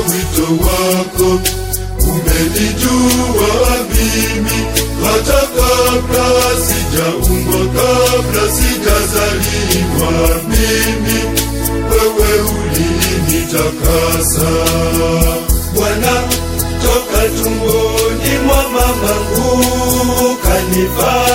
Wito wako, umenijua mimi hata kabla sijaumbwa, kabla sijazaliwa mimi, wewe ulinitakasa. Bwana, toka tumboni mwa mamangu kanifanya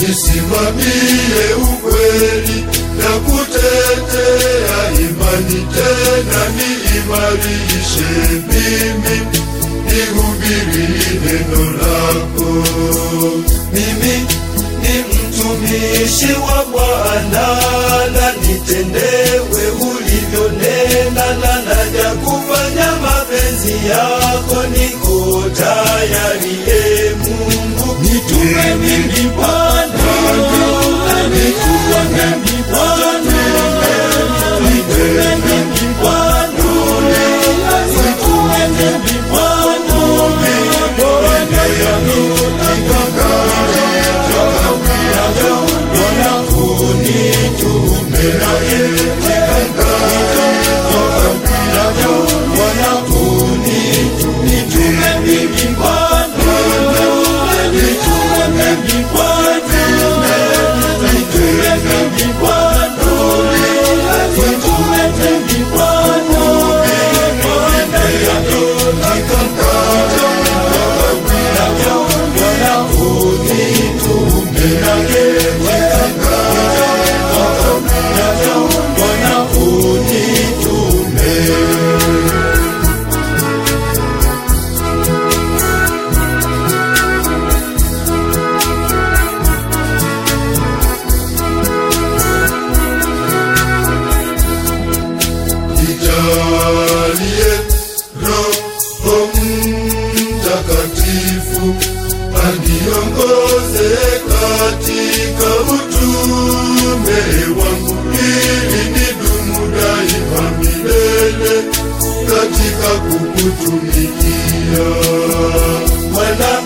nisimamie ukweli na kutetea imani, tena niimarishe mimi, nihubiri neno lako. Mimi ni mtumishi wa Bwana, na nitendewe ulivyonena, na naja kufanya mapenzi yako, aniongoze katika utume wangu, ili nidumu daima milele katika kukutumikia. Bwana,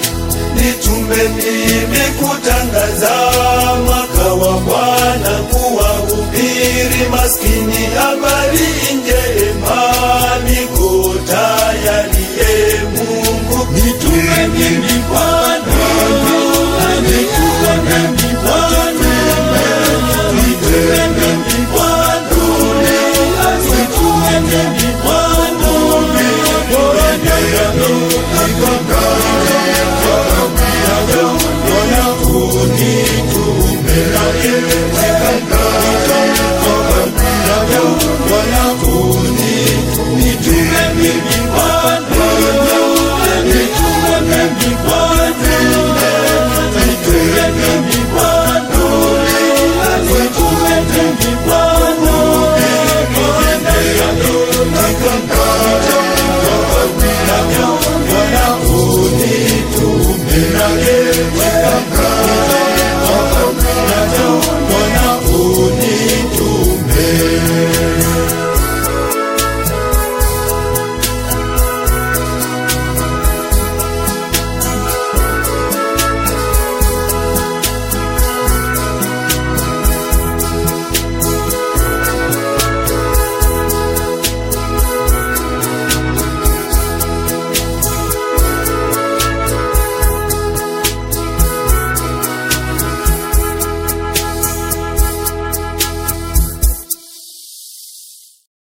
nitume mimi kutangaza mwaka wa Bwana, kuwahubiri maskini habari